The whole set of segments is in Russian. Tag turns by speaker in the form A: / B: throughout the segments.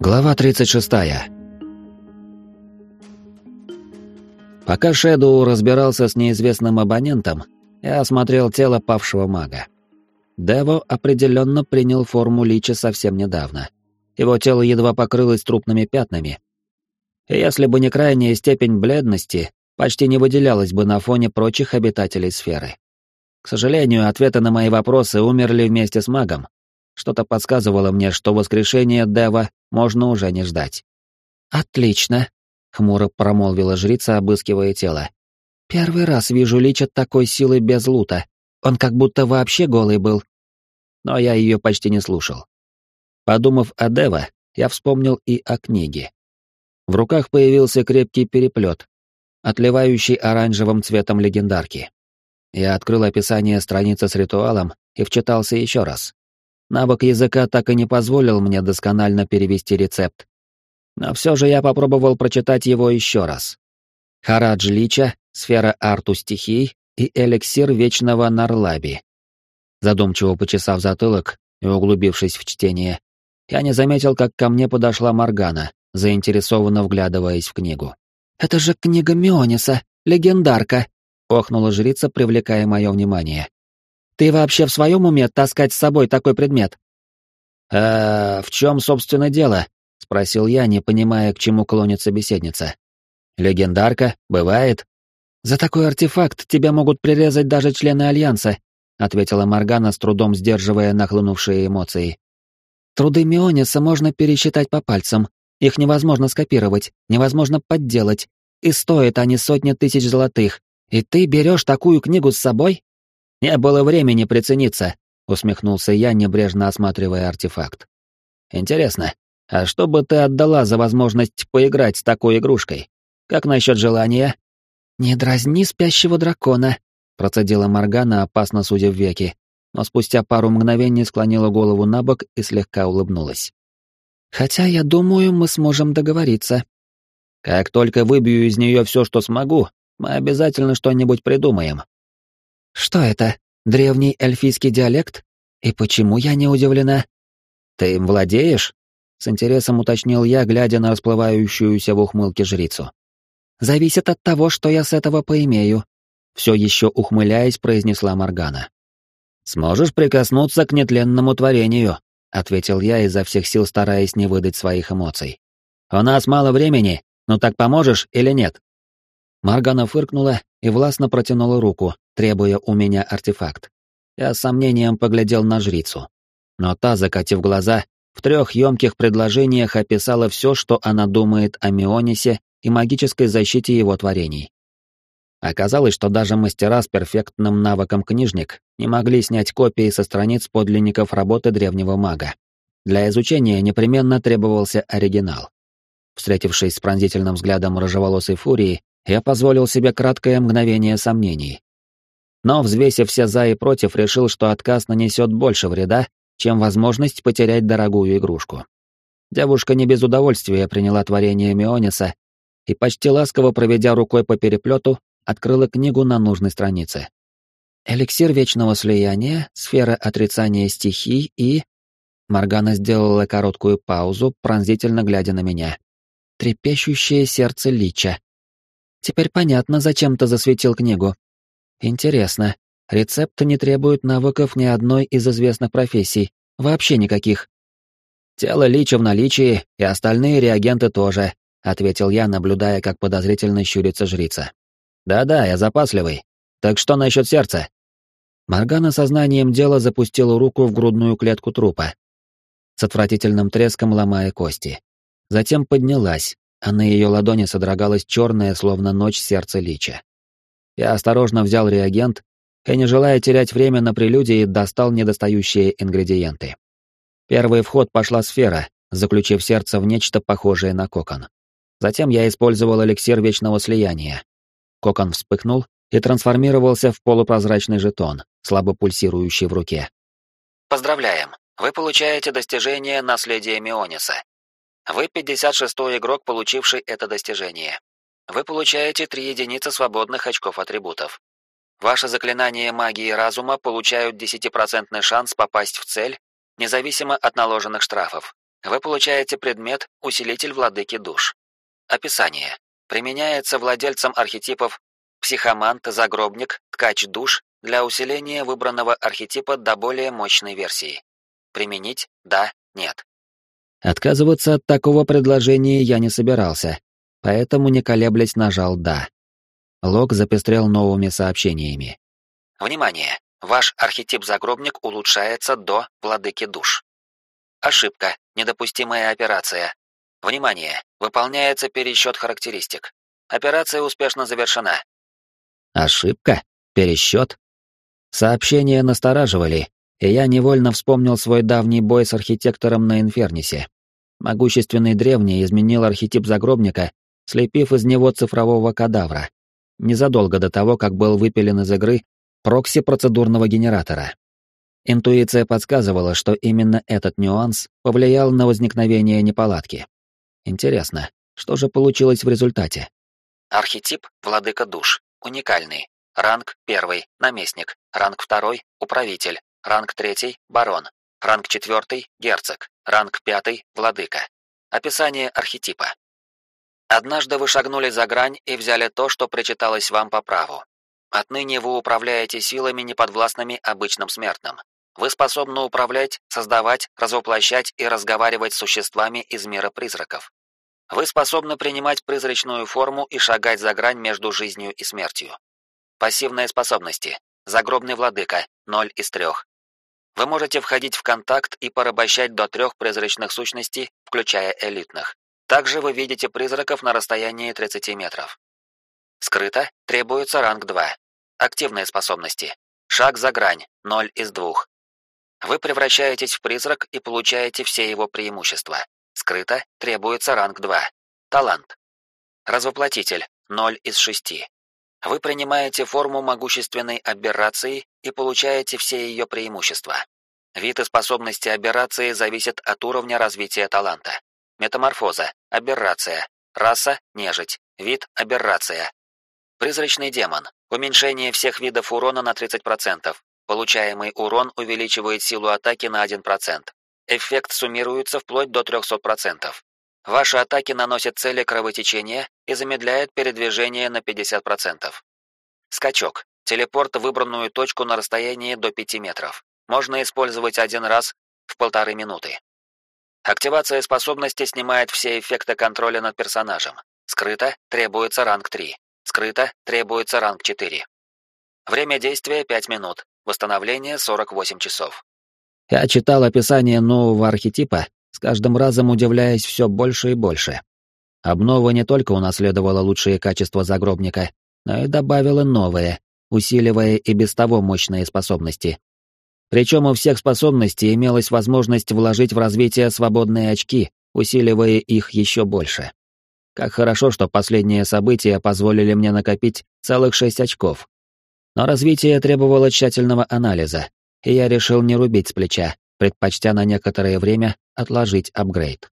A: Глава 36. Пока Шэдоу разбирался с неизвестным абонентом, я осмотрел тело павшего мага. Дево определенно принял форму лича совсем недавно. Его тело едва покрылось трупными пятнами. Если бы не крайняя степень бледности, почти не выделялась бы на фоне прочих обитателей сферы. К сожалению, ответы на мои вопросы умерли вместе с магом, что-то подсказывало мне, что воскрешение Дева можно уже не ждать. «Отлично», — хмуро промолвила жрица, обыскивая тело. «Первый раз вижу Лича такой силы без лута. Он как будто вообще голый был». Но я ее почти не слушал. Подумав о Дева, я вспомнил и о книге. В руках появился крепкий переплет, отливающий оранжевым цветом легендарки. Я открыл описание страницы с ритуалом и вчитался еще раз. Навык языка так и не позволил мне досконально перевести рецепт. Но все же я попробовал прочитать его еще раз. Харадж Лича, сфера арту стихий и эликсир вечного Нарлаби. Задумчиво почесав затылок и углубившись в чтение, я не заметил, как ко мне подошла Моргана, заинтересованно вглядываясь в книгу. «Это же книга Миониса, легендарка!» — охнула жрица, привлекая мое внимание. Ты вообще в своем уме таскать с собой такой предмет? «А в чем, собственно, дело?» — спросил я, не понимая, к чему клонит собеседница. «Легендарка? Бывает?» «За такой артефакт тебя могут прирезать даже члены Альянса», — ответила Моргана, с трудом сдерживая нахлынувшие эмоции. «Труды Миониса можно пересчитать по пальцам. Их невозможно скопировать, невозможно подделать. И стоят они сотни тысяч золотых. И ты берешь такую книгу с собой?» «Не было времени прицениться», — усмехнулся я, небрежно осматривая артефакт. «Интересно, а что бы ты отдала за возможность поиграть с такой игрушкой? Как насчет желания?» «Не дразни спящего дракона», — процедила Моргана, опасно судя в веки, но спустя пару мгновений склонила голову на бок и слегка улыбнулась. «Хотя, я думаю, мы сможем договориться». «Как только выбью из нее все, что смогу, мы обязательно что-нибудь придумаем», что это? Древний эльфийский диалект? И почему я не удивлена? Ты им владеешь? С интересом уточнил я, глядя на расплывающуюся в ухмылке жрицу. Зависит от того, что я с этого поимею. Все еще ухмыляясь, произнесла Моргана. Сможешь прикоснуться к нетленному творению, ответил я изо всех сил, стараясь не выдать своих эмоций. У нас мало времени, ну так поможешь или нет? Маргана фыркнула и властно протянула руку, требуя у меня артефакт. Я с сомнением поглядел на жрицу. Но та, закатив глаза, в трех емких предложениях описала все, что она думает о Мионисе и магической защите его творений. Оказалось, что даже мастера с перфектным навыком книжник не могли снять копии со страниц подлинников работы древнего мага. Для изучения непременно требовался оригинал. Встретившись с пронзительным взглядом рыжеволосой фурии, я позволил себе краткое мгновение сомнений. Но, взвесив все за и против, решил, что отказ нанесет больше вреда, чем возможность потерять дорогую игрушку. Девушка не без удовольствия приняла творение Миониса и, почти ласково проведя рукой по переплету, открыла книгу на нужной странице. «Эликсир вечного слияния, сфера отрицания стихий и...» Маргана сделала короткую паузу, пронзительно глядя на меня. «Трепещущее сердце лича», Теперь понятно, зачем ты засветил книгу. Интересно, рецепты не требуют навыков ни одной из известных профессий, вообще никаких. Тело лича в наличии, и остальные реагенты тоже, ответил я, наблюдая, как подозрительно щурится жрица. Да-да, я запасливый. Так что насчет сердца? Моргана сознанием дела запустила руку в грудную клетку трупа, с отвратительным треском ломая кости. Затем поднялась, а на ее ладони содрогалось черное, словно ночь сердце лича. Я осторожно взял реагент и, не желая терять время на прелюдии, достал недостающие ингредиенты. Первый вход пошла сфера, заключив сердце в нечто похожее на кокон. Затем я использовал эликсир вечного слияния. Кокон вспыхнул и трансформировался в полупрозрачный жетон, слабо пульсирующий в руке. Поздравляем! Вы получаете достижение наследия Миониса. Вы 56-й игрок, получивший это достижение. Вы получаете 3 единицы свободных очков атрибутов. Ваши заклинания магии разума получают 10% шанс попасть в цель, независимо от наложенных штрафов. Вы получаете предмет «Усилитель владыки душ». Описание. Применяется владельцам архетипов психомант, загробник, ткач душ для усиления выбранного архетипа до более мощной версии. Применить «да», «нет». Отказываться от такого предложения я не собирался, поэтому не колеблясь нажал «да». Лог запестрел новыми сообщениями. Внимание! Ваш архетип-загробник улучшается до владыки душ. Ошибка. Недопустимая операция. Внимание! Выполняется пересчет характеристик. Операция успешно завершена. Ошибка? Пересчет? Сообщения настораживали, и я невольно вспомнил свой давний бой с архитектором на Инфернисе. Могущественный древний изменил архетип загробника, слепив из него цифрового кадавра. Незадолго до того, как был выпилен из игры прокси процедурного генератора. Интуиция подсказывала, что именно этот нюанс повлиял на возникновение неполадки. Интересно, что же получилось в результате? Архетип — владыка душ, уникальный. Ранг первый — наместник. Ранг второй — управитель. Ранг третий — барон. Ранг четвертый — герцог. Ранг пятый — владыка. Описание архетипа. Однажды вы шагнули за грань и взяли то, что причиталось вам по праву. Отныне вы управляете силами, неподвластными обычным смертным. Вы способны управлять, создавать, развоплощать и разговаривать с существами из мира призраков. Вы способны принимать призрачную форму и шагать за грань между жизнью и смертью. Пассивные способности. Загробный владыка, 0 из 3. Вы можете входить в контакт и порабощать до трех призрачных сущностей, включая элитных. Также вы видите призраков на расстоянии 30 метров. Скрыто требуется ранг 2. Активные способности. Шаг за грань, 0 из 2. Вы превращаетесь в призрак и получаете все его преимущества. Скрыто требуется ранг 2. Талант. Развоплотитель 0 из 6. Вы принимаете форму могущественной аберрации и получаете все ее преимущества. Вид и способности аберрации зависят от уровня развития таланта. Метаморфоза, аберрация, раса нежить, вид аберрация. Призрачный демон. Уменьшение всех видов урона на 30%. Получаемый урон увеличивает силу атаки на 1%. Эффект суммируется вплоть до 300%. Ваши атаки наносят цели кровотечения и замедляют передвижение на 50%. Скачок. Телепорт в выбранную точку на расстоянии до 5 метров. Можно использовать один раз в полторы минуты. Активация способности снимает все эффекты контроля над персонажем. Скрыто требуется ранг 3. Скрыто требуется ранг 4. Время действия 5 минут. Восстановление 48 часов. Я читал описание нового архетипа с каждым разом удивляясь все больше и больше. Обнова не только унаследовала лучшие качества загробника, но и добавила новые, усиливая и без того мощные способности. Причем у всех способностей имелась возможность вложить в развитие свободные очки, усиливая их еще больше. Как хорошо, что последние события позволили мне накопить целых шесть очков. Но развитие требовало тщательного анализа, и я решил не рубить с плеча, предпочтя на некоторое время отложить апгрейд.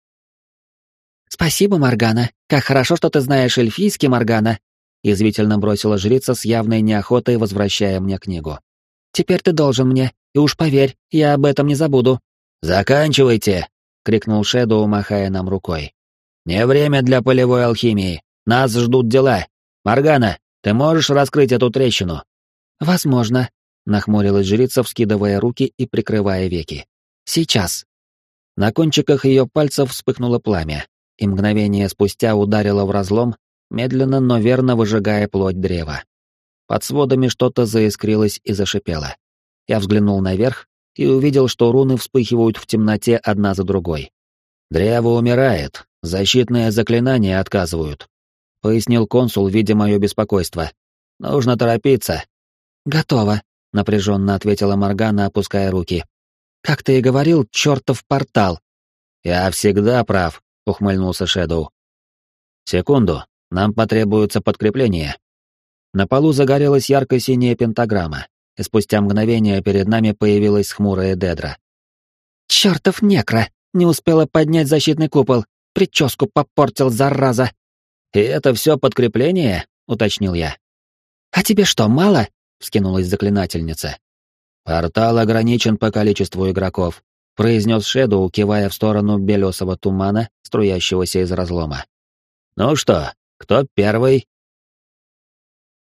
A: «Спасибо, Моргана. Как хорошо, что ты знаешь эльфийский, Моргана!» Язвительно бросила жрица с явной неохотой, возвращая мне книгу. «Теперь ты должен мне, и уж поверь, я об этом не забуду». «Заканчивайте!» — крикнул Шэдоу, махая нам рукой. «Не время для полевой алхимии. Нас ждут дела. Моргана, ты можешь раскрыть эту трещину?» «Возможно», — нахмурилась жрица, вскидывая руки и прикрывая веки. Сейчас. На кончиках ее пальцев вспыхнуло пламя, и мгновение спустя ударило в разлом, медленно, но верно выжигая плоть древа. Под сводами что-то заискрилось и зашипело. Я взглянул наверх и увидел, что руны вспыхивают в темноте одна за другой. «Древо умирает, защитные заклинания отказывают», — пояснил консул, видя мое беспокойство. «Нужно торопиться». «Готово», — напряженно ответила Моргана, опуская руки. Как ты и говорил, чертов портал. Я всегда прав, ухмыльнулся Шэдоу. Секунду, нам потребуется подкрепление. На полу загорелась ярко-синяя пентаграмма, и спустя мгновение перед нами появилась хмурая Дедра. «Чёртов некро! Не успела поднять защитный купол! Прическу попортил, зараза!» «И это все подкрепление?» — уточнил я. «А тебе что, мало?» — вскинулась заклинательница. Портал ограничен по количеству игроков. Произнес Шэдоу, кивая в сторону белесого тумана, струящегося из разлома. «Ну что, кто первый?»